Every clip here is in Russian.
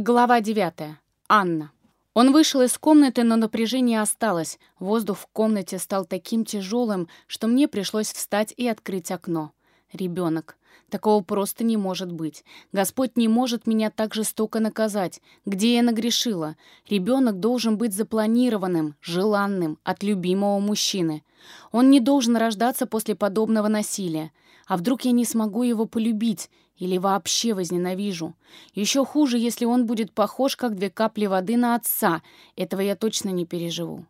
Глава 9. Анна. Он вышел из комнаты, но напряжение осталось. Воздух в комнате стал таким тяжелым, что мне пришлось встать и открыть окно. Ребенок. Такого просто не может быть. Господь не может меня так жестоко наказать. Где я нагрешила? Ребенок должен быть запланированным, желанным, от любимого мужчины. Он не должен рождаться после подобного насилия. А вдруг я не смогу его полюбить? Или вообще возненавижу. Еще хуже, если он будет похож, как две капли воды на отца. Этого я точно не переживу.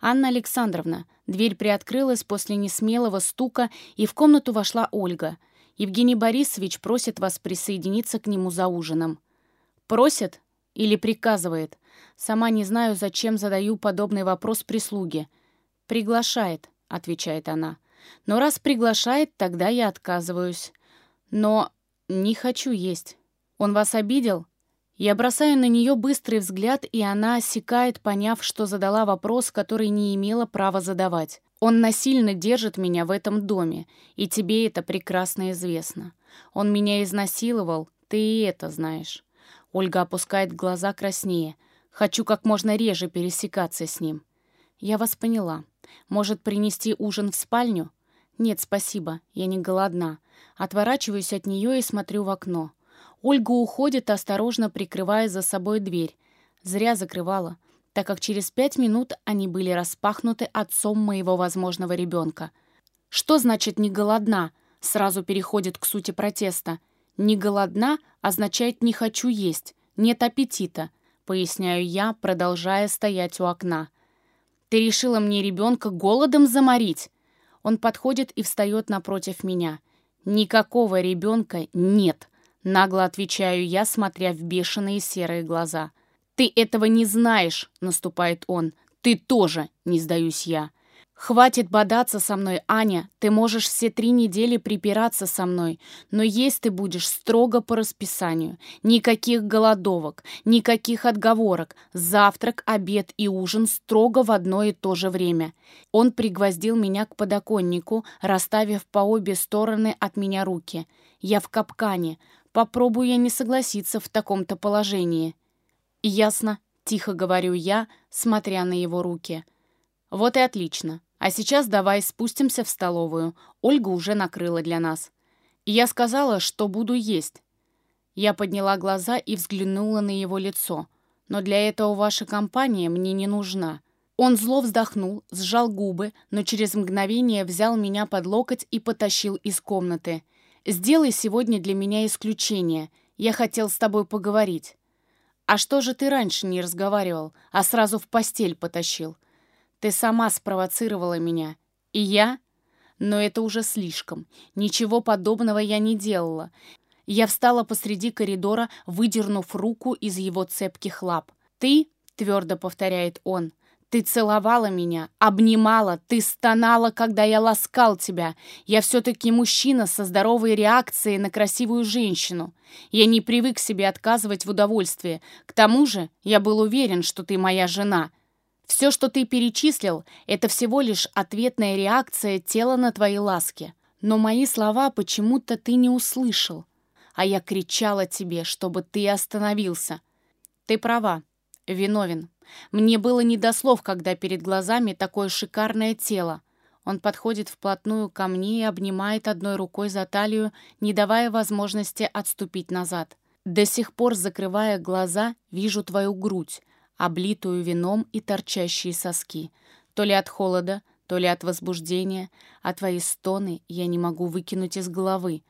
«Анна Александровна». Дверь приоткрылась после несмелого стука, и в комнату вошла Ольга. «Евгений Борисович просит вас присоединиться к нему за ужином». «Просит или приказывает?» Сама не знаю, зачем задаю подобный вопрос прислуге. «Приглашает», — отвечает она. «Но раз приглашает, тогда я отказываюсь». «Но «Не хочу есть. Он вас обидел?» Я бросаю на нее быстрый взгляд, и она осекает, поняв, что задала вопрос, который не имела права задавать. «Он насильно держит меня в этом доме, и тебе это прекрасно известно. Он меня изнасиловал, ты и это знаешь». Ольга опускает глаза краснее. «Хочу как можно реже пересекаться с ним». «Я вас поняла. Может, принести ужин в спальню?» «Нет, спасибо, я не голодна. Отворачиваюсь от нее и смотрю в окно. Ольга уходит, осторожно прикрывая за собой дверь. Зря закрывала, так как через пять минут они были распахнуты отцом моего возможного ребенка. Что значит «не голодна»? Сразу переходит к сути протеста. «Не голодна» означает «не хочу есть», «нет аппетита», поясняю я, продолжая стоять у окна. «Ты решила мне ребенка голодом заморить?» Он подходит и встает напротив меня. «Никакого ребенка нет», — нагло отвечаю я, смотря в бешеные серые глаза. «Ты этого не знаешь», — наступает он. «Ты тоже», — не сдаюсь я. «Хватит бодаться со мной, Аня. Ты можешь все три недели припираться со мной, но есть ты будешь строго по расписанию. Никаких голодовок, никаких отговорок. Завтрак, обед и ужин строго в одно и то же время». Он пригвоздил меня к подоконнику, расставив по обе стороны от меня руки. «Я в капкане. Попробую я не согласиться в таком-то положении». «Ясно», — тихо говорю я, смотря на его руки. «Вот и отлично. А сейчас давай спустимся в столовую. Ольга уже накрыла для нас. И я сказала, что буду есть. Я подняла глаза и взглянула на его лицо. Но для этого ваша компания мне не нужна. Он зло вздохнул, сжал губы, но через мгновение взял меня под локоть и потащил из комнаты. «Сделай сегодня для меня исключение. Я хотел с тобой поговорить». «А что же ты раньше не разговаривал, а сразу в постель потащил?» Ты сама спровоцировала меня. И я? Но это уже слишком. Ничего подобного я не делала. Я встала посреди коридора, выдернув руку из его цепких лап. «Ты?» — твердо повторяет он. «Ты целовала меня, обнимала, ты стонала, когда я ласкал тебя. Я все-таки мужчина со здоровой реакцией на красивую женщину. Я не привык себе отказывать в удовольствии. К тому же я был уверен, что ты моя жена. Все, что ты перечислил, это всего лишь ответная реакция тела на твои ласки. Но мои слова почему-то ты не услышал. А я кричала тебе, чтобы ты остановился. Ты права, виновен. Мне было не до слов, когда перед глазами такое шикарное тело. Он подходит вплотную ко мне и обнимает одной рукой за талию, не давая возможности отступить назад. До сих пор, закрывая глаза, вижу твою грудь, облитую вином и торчащие соски. То ли от холода, то ли от возбуждения, а твои стоны я не могу выкинуть из головы.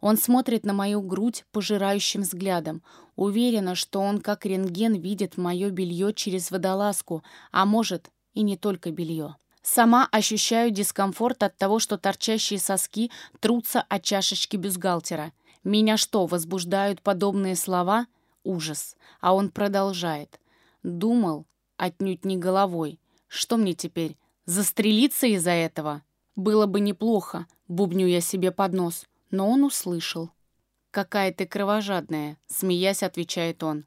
Он смотрит на мою грудь пожирающим взглядом. Уверена, что он как рентген видит мое белье через водолазку, а может и не только белье. Сама ощущаю дискомфорт от того, что торчащие соски трутся от чашечки бюстгальтера. Меня что, возбуждают подобные слова? Ужас. А он продолжает. Думал, отнюдь не головой. Что мне теперь, застрелиться из-за этого? Было бы неплохо, бубню я себе под нос, но он услышал. «Какая ты кровожадная», — смеясь, отвечает он.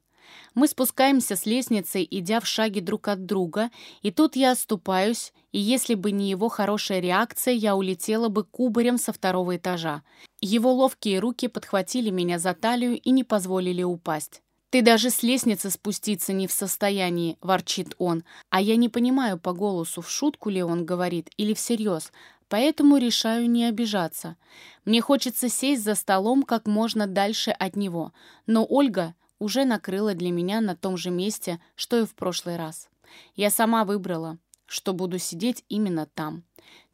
Мы спускаемся с лестницы, идя в шаге друг от друга, и тут я оступаюсь, и если бы не его хорошая реакция, я улетела бы кубарем со второго этажа. Его ловкие руки подхватили меня за талию и не позволили упасть. «Ты даже с лестницы спуститься не в состоянии», — ворчит он. А я не понимаю по голосу, в шутку ли он говорит или всерьез, поэтому решаю не обижаться. Мне хочется сесть за столом как можно дальше от него, но Ольга уже накрыла для меня на том же месте, что и в прошлый раз. Я сама выбрала, что буду сидеть именно там.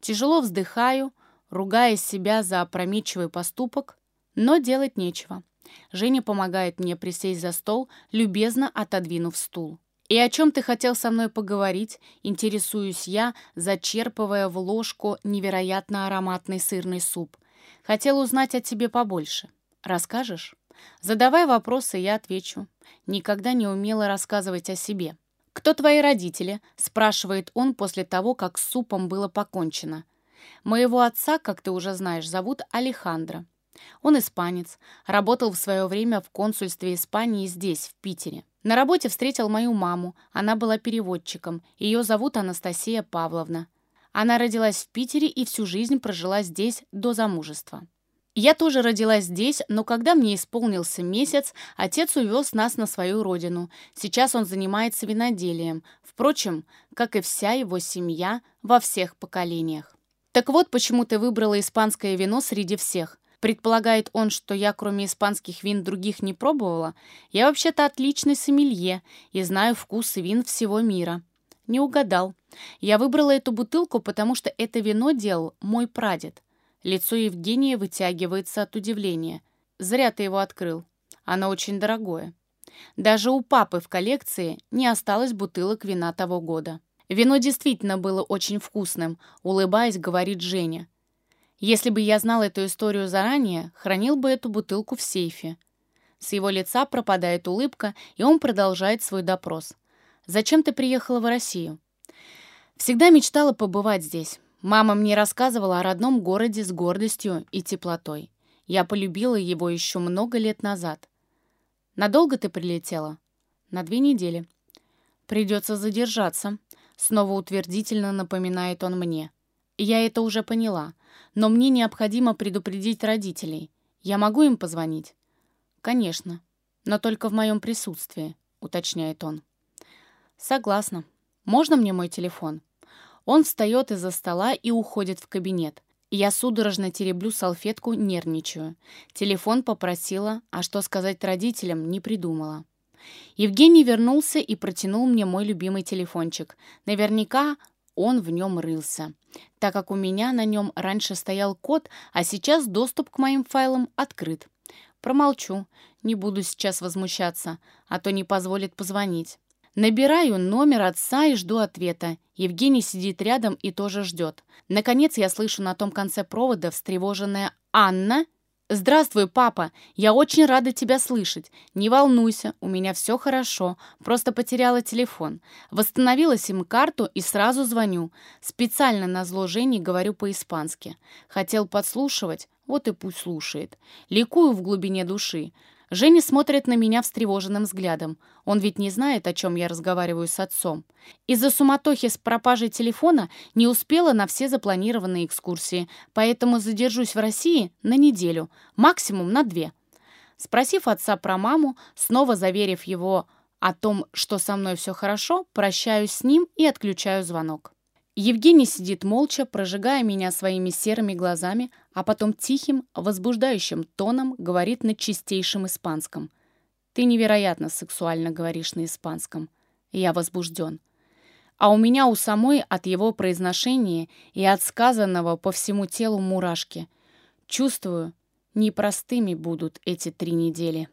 Тяжело вздыхаю, ругая себя за опрометчивый поступок, но делать нечего. Женя помогает мне присесть за стол, любезно отодвинув стул. «И о чем ты хотел со мной поговорить?» Интересуюсь я, зачерпывая в ложку невероятно ароматный сырный суп. «Хотел узнать о тебе побольше. Расскажешь?» Задавай вопросы, я отвечу. Никогда не умела рассказывать о себе. «Кто твои родители?» – спрашивает он после того, как с супом было покончено. «Моего отца, как ты уже знаешь, зовут Алехандро. Он испанец, работал в свое время в консульстве Испании здесь, в Питере. На работе встретил мою маму, она была переводчиком, ее зовут Анастасия Павловна. Она родилась в Питере и всю жизнь прожила здесь до замужества. Я тоже родилась здесь, но когда мне исполнился месяц, отец увез нас на свою родину. Сейчас он занимается виноделием, впрочем, как и вся его семья во всех поколениях. Так вот, почему ты выбрала испанское вино среди всех. Предполагает он, что я, кроме испанских вин, других не пробовала? Я вообще-то отличный сомелье и знаю вкусы вин всего мира. Не угадал. Я выбрала эту бутылку, потому что это вино делал мой прадед. Лицо Евгения вытягивается от удивления. Зря ты его открыл. Оно очень дорогое. Даже у папы в коллекции не осталось бутылок вина того года. Вино действительно было очень вкусным, улыбаясь, говорит Женя. Если бы я знал эту историю заранее, хранил бы эту бутылку в сейфе. С его лица пропадает улыбка, и он продолжает свой допрос. «Зачем ты приехала в Россию?» «Всегда мечтала побывать здесь. Мама мне рассказывала о родном городе с гордостью и теплотой. Я полюбила его еще много лет назад. Надолго ты прилетела?» «На две недели». «Придется задержаться», — снова утвердительно напоминает он мне. «Я это уже поняла но мне необходимо предупредить родителей. Я могу им позвонить?» «Конечно, но только в моем присутствии», — уточняет он. «Согласна. Можно мне мой телефон?» Он встает из-за стола и уходит в кабинет. Я судорожно тереблю салфетку, нервничаю. Телефон попросила, а что сказать родителям, не придумала. Евгений вернулся и протянул мне мой любимый телефончик. Наверняка он в нем рылся, так как у меня на нем раньше стоял код, а сейчас доступ к моим файлам открыт. Промолчу, не буду сейчас возмущаться, а то не позволит позвонить. Набираю номер отца и жду ответа. Евгений сидит рядом и тоже ждет. Наконец я слышу на том конце провода встревоженная «Анна?» «Здравствуй, папа! Я очень рада тебя слышать. Не волнуйся, у меня все хорошо. Просто потеряла телефон. Восстановила сим-карту и сразу звоню. Специально на зло Жене говорю по-испански. Хотел подслушивать, вот и пусть слушает. Ликую в глубине души. Женя смотрит на меня встревоженным взглядом. Он ведь не знает, о чем я разговариваю с отцом. Из-за суматохи с пропажей телефона не успела на все запланированные экскурсии, поэтому задержусь в России на неделю, максимум на две. Спросив отца про маму, снова заверив его о том, что со мной все хорошо, прощаюсь с ним и отключаю звонок. Евгений сидит молча, прожигая меня своими серыми глазами, а потом тихим, возбуждающим тоном говорит на чистейшем испанском. «Ты невероятно сексуально говоришь на испанском. Я возбужден. А у меня у самой от его произношения и от сказанного по всему телу мурашки. Чувствую, непростыми будут эти три недели».